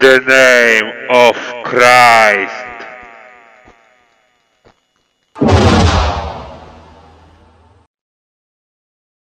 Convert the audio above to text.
the name of Christ.